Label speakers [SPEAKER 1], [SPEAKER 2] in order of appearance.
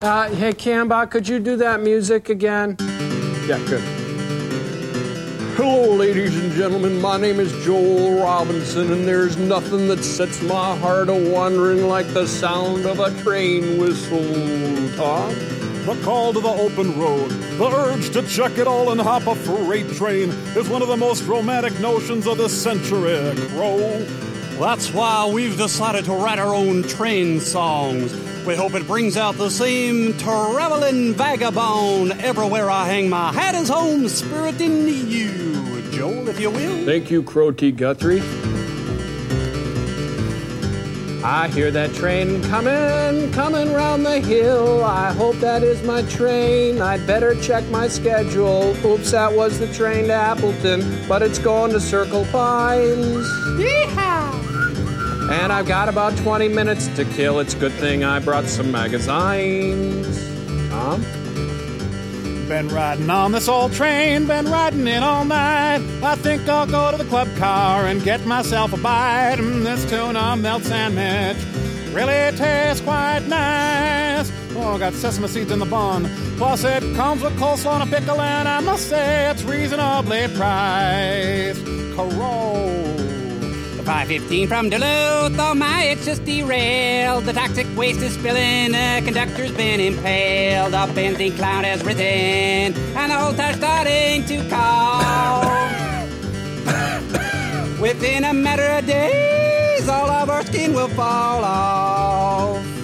[SPEAKER 1] Uh, hey, Cambot, could you do that music again? Yeah, good. Hello, ladies and gentlemen. My name is Joel Robinson, and there's nothing that sets my heart a wandering like the sound of a train whistle, Tom.
[SPEAKER 2] The call to the open road, the urge to check it all and hop a freight train is one of the most romantic notions of the century, Crow.
[SPEAKER 3] That's why we've decided to write our own train songs. We hope it brings out the same traveling vagabond everywhere I hang my hat is home spirit in you, Joel, if you will.
[SPEAKER 1] Thank you, Crow T. Guthrie. I hear that train coming, coming round the hill. I hope that is my train. I'd better check my schedule. Oops, that was the train to Appleton, but it's going to Circle Pines. Yeehaw! And I've got about 20 minutes to kill. It's a good thing I brought some magazines. Tom?
[SPEAKER 2] Been riding on this old train, been riding it all night. I think I'll go to the club car and get myself a bite. Mm, this tuna melt sandwich really tastes quite nice. Oh, got sesame seeds in the bun. Plus, it comes with coleslaw and a pickle, and I must say it's reasonably priced. Crow.
[SPEAKER 4] 515 from Duluth, oh my, it's just derailed. The toxic waste is spilling, the conductor's been impaled. A benzene cloud has risen, and the whole town's starting to call. Within a matter of days, all of our skin will fall off.